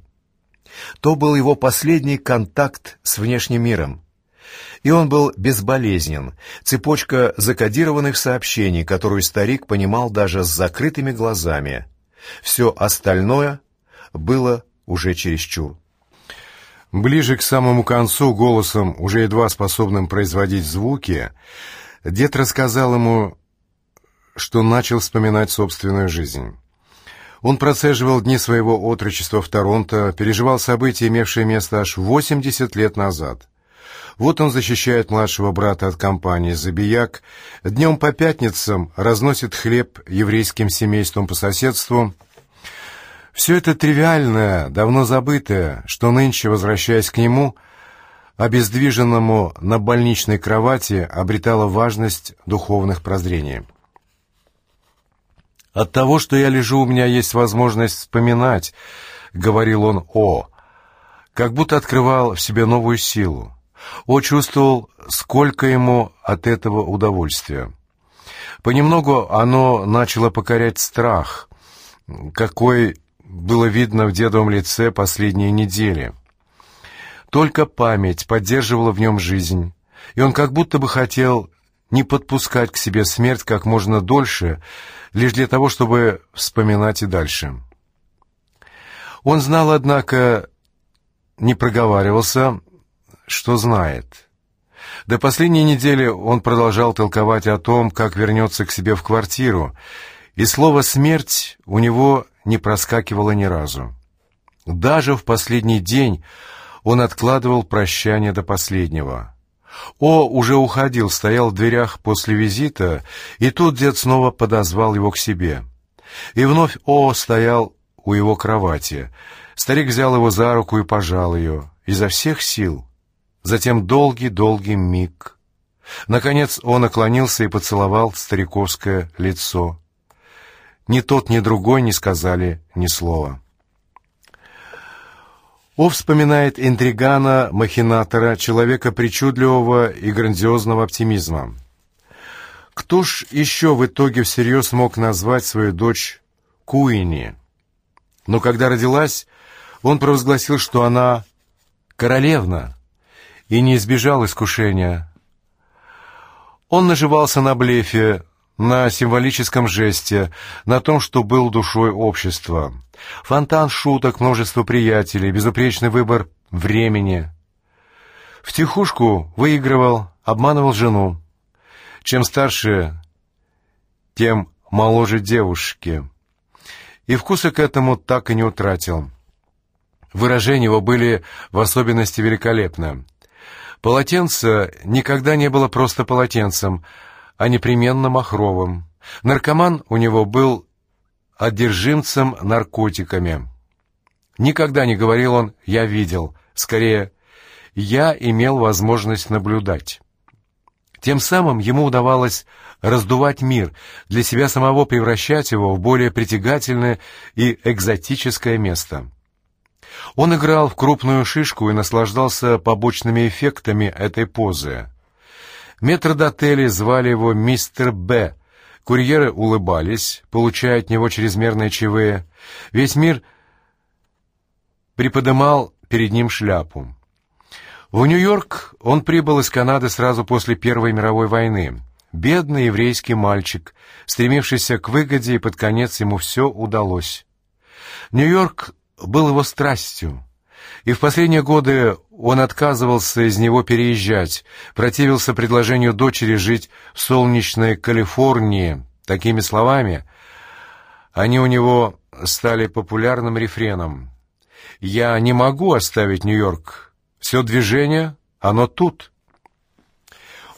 То был его последний контакт с внешним миром. И он был безболезнен, цепочка закодированных сообщений, которую старик понимал даже с закрытыми глазами. Все остальное было уже чересчур. Ближе к самому концу, голосом, уже едва способным производить звуки, дед рассказал ему, что начал вспоминать собственную жизнь. Он процеживал дни своего отрочества в Торонто, переживал события, имевшие место аж 80 лет назад. Вот он защищает младшего брата от компании «Забияк», днем по пятницам разносит хлеб еврейским семействам по соседству. Все это тривиальное, давно забытое, что нынче, возвращаясь к нему, обездвиженному на больничной кровати, обретало важность духовных прозрений. «От того, что я лежу, у меня есть возможность вспоминать», — говорил он «о», как будто открывал в себе новую силу. О чувствовал, сколько ему от этого удовольствия. Понемногу оно начало покорять страх, какой было видно в дедовом лице последние недели. Только память поддерживала в нем жизнь, и он как будто бы хотел не подпускать к себе смерть как можно дольше, лишь для того, чтобы вспоминать и дальше. Он знал, однако, не проговаривался, что знает. До последней недели он продолжал толковать о том, как вернется к себе в квартиру, и слово «смерть» у него не проскакивало ни разу. Даже в последний день он откладывал прощание до последнего. О уже уходил, стоял в дверях после визита, и тут дед снова подозвал его к себе. И вновь О стоял у его кровати. Старик взял его за руку и пожал ее, изо всех сил. Затем долгий-долгий миг. Наконец он наклонился и поцеловал стариковское лицо. Ни тот, ни другой не сказали ни слова. О вспоминает интригана, махинатора, человека причудливого и грандиозного оптимизма. Кто ж еще в итоге всерьез мог назвать свою дочь Куини? Но когда родилась, он провозгласил, что она королевна, и не избежал искушения. Он наживался на блефе, на символическом жесте, на том, что был душой общества. Фонтан шуток, множество приятелей, безупречный выбор времени. В тихушку выигрывал, обманывал жену. Чем старше, тем моложе девушки. И вкуса к этому так и не утратил. Выражения его были в особенности великолепны. Полотенце никогда не было просто полотенцем, а непременно махровым. Наркоман у него был одержимцем наркотиками. Никогда не говорил он «я видел», скорее «я имел возможность наблюдать». Тем самым ему удавалось раздувать мир, для себя самого превращать его в более притягательное и экзотическое место. Он играл в крупную шишку и наслаждался побочными эффектами этой позы. Метрдотели звали его мистер Б. Курьеры улыбались, получая от него чрезмерные чаевые. Весь мир приподымал перед ним шляпу. В Нью-Йорк он прибыл из Канады сразу после Первой мировой войны. Бедный еврейский мальчик, стремившийся к выгоде, и под конец ему все удалось. Нью-Йорк был его страстью, и в последние годы он отказывался из него переезжать, противился предложению дочери жить в солнечной Калифорнии. Такими словами, они у него стали популярным рефреном. «Я не могу оставить Нью-Йорк. Все движение, оно тут».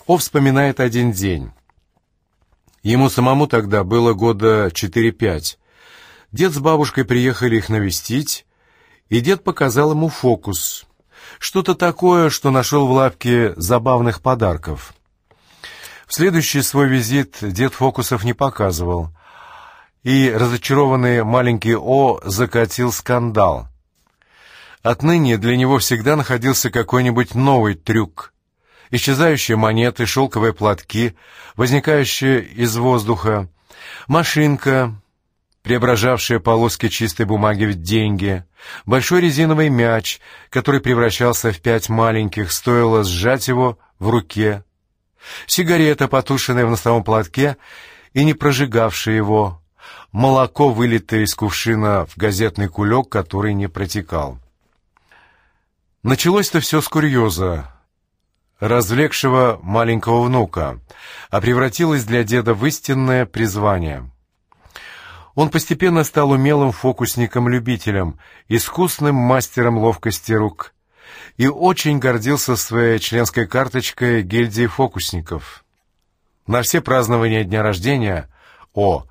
О вспоминает один день. Ему самому тогда было года четыре-пять. Дед с бабушкой приехали их навестить, и дед показал ему фокус. Что-то такое, что нашел в лавке забавных подарков. В следующий свой визит дед фокусов не показывал, и разочарованный маленький О закатил скандал. Отныне для него всегда находился какой-нибудь новый трюк. Исчезающие монеты, шелковые платки, возникающие из воздуха, машинка, преображавшая полоски чистой бумаги в деньги, большой резиновый мяч, который превращался в пять маленьких, стоило сжать его в руке, сигарета, потушенная в носовом платке и не прожигавшая его, молоко, вылитое из кувшина в газетный кулек, который не протекал. Началось-то все с курьеза, развлекшего маленького внука, а превратилось для деда в истинное призвание — он постепенно стал умелым фокусником-любителем, искусным мастером ловкости рук. и очень гордился своей членской карточкой гильдии фокусников. На все празднования дня рождения О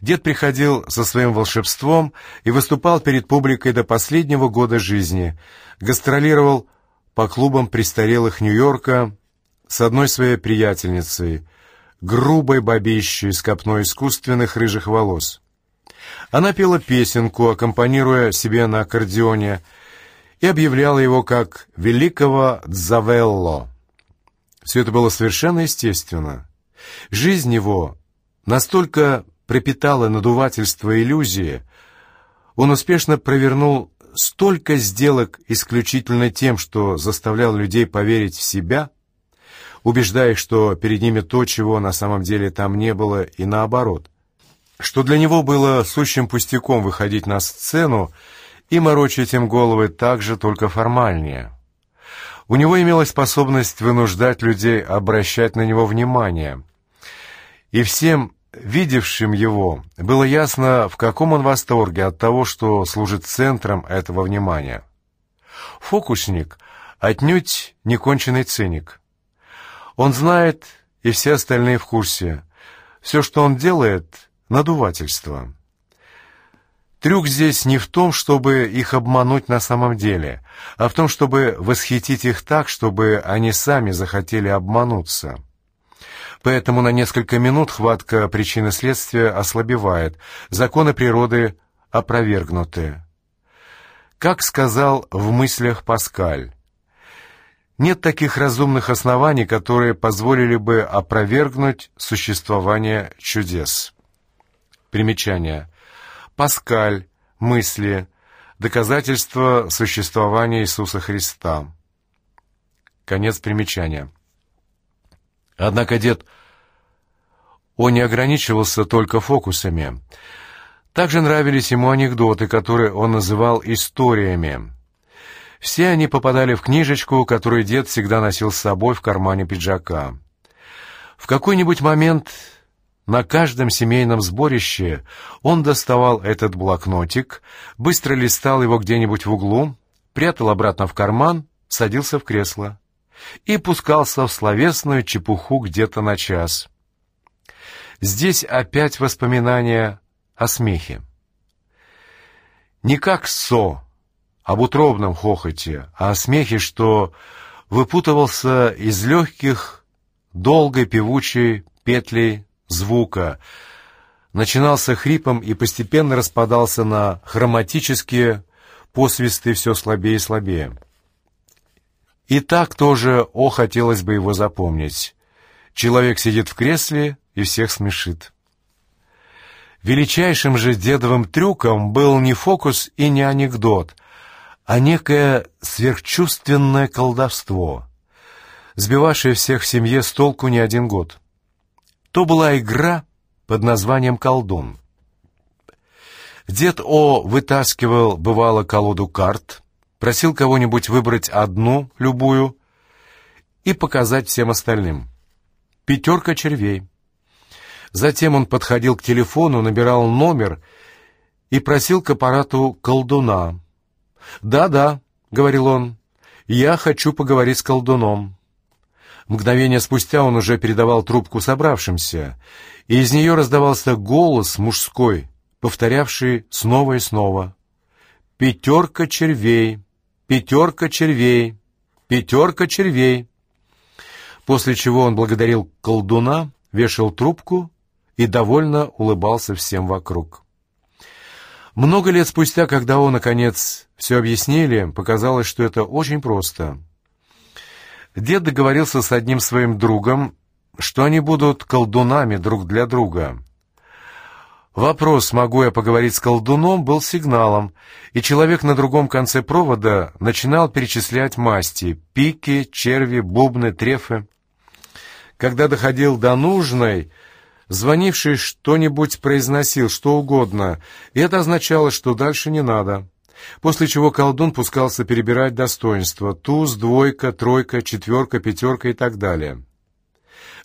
дед приходил со своим волшебством и выступал перед публикой до последнего года жизни, гастролировал по клубам престарелых Нью-Йорка с одной своей приятельницей, грубой бабищей с копной искусственных рыжих волос. Она пела песенку, аккомпанируя себе на аккордеоне, и объявляла его как «великого Дзавелло». Все это было совершенно естественно. Жизнь его настолько пропитала надувательство иллюзии, он успешно провернул столько сделок исключительно тем, что заставлял людей поверить в себя, убеждая что перед ними то, чего на самом деле там не было, и наоборот, что для него было сущим пустяком выходить на сцену и морочить им головы так же, только формальнее. У него имелась способность вынуждать людей обращать на него внимание. И всем видевшим его было ясно, в каком он восторге от того, что служит центром этого внимания. Фокусник отнюдь не конченый циник. Он знает, и все остальные в курсе. Все, что он делает — надувательство. Трюк здесь не в том, чтобы их обмануть на самом деле, а в том, чтобы восхитить их так, чтобы они сами захотели обмануться. Поэтому на несколько минут хватка причины следствия ослабевает, законы природы опровергнуты. Как сказал в мыслях Паскаль, нет таких разумных оснований, которые позволили бы опровергнуть существование чудес. Примечание. Паскаль. Мысли. Доказательства существования Иисуса Христа. Конец примечания. Однако дед он не ограничивался только фокусами. Также нравились ему анекдоты, которые он называл историями. Все они попадали в книжечку, которую дед всегда носил с собой в кармане пиджака. В какой-нибудь момент на каждом семейном сборище он доставал этот блокнотик, быстро листал его где-нибудь в углу, прятал обратно в карман, садился в кресло и пускался в словесную чепуху где-то на час. Здесь опять воспоминания о смехе. Не как со, об утробном хохоте, а о смехе, что выпутывался из легких, долгой певучей петли звука, начинался хрипом и постепенно распадался на хроматические посвисты все слабее и слабее. И так тоже, о, хотелось бы его запомнить. Человек сидит в кресле и всех смешит. Величайшим же дедовым трюком был не фокус и не анекдот, а некое сверхчувственное колдовство, сбивавшее всех в семье с толку не один год. То была игра под названием «Колдун». Дед О вытаскивал, бывало, колоду карт — просил кого-нибудь выбрать одну, любую, и показать всем остальным. Пятерка червей. Затем он подходил к телефону, набирал номер и просил к аппарату колдуна. «Да-да», — говорил он, — «я хочу поговорить с колдуном». Мгновение спустя он уже передавал трубку собравшимся, и из нее раздавался голос мужской, повторявший снова и снова. «Пятерка червей» пятерка червей, пятерка червей. После чего он благодарил колдуна, вешал трубку и довольно улыбался всем вокруг. Много лет спустя, когда он, наконец, все объяснили, показалось, что это очень просто. Дед договорился с одним своим другом, что они будут колдунами друг для друга. Вопрос, могу я поговорить с колдуном, был сигналом, и человек на другом конце провода начинал перечислять масти — пики, черви, бубны, трефы. Когда доходил до нужной, звонивший что-нибудь произносил, что угодно, и это означало, что дальше не надо. После чего колдун пускался перебирать достоинства — туз, двойка, тройка, четверка, пятерка и так далее.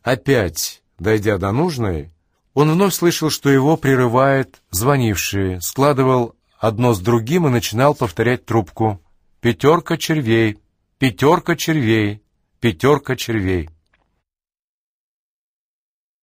Опять, дойдя до нужной, он вновь слышал, что его прерывает звонивший, складывал одно с другим и начинал повторять трубку. «Пятерка червей, Пятерка червей, пятерка червей.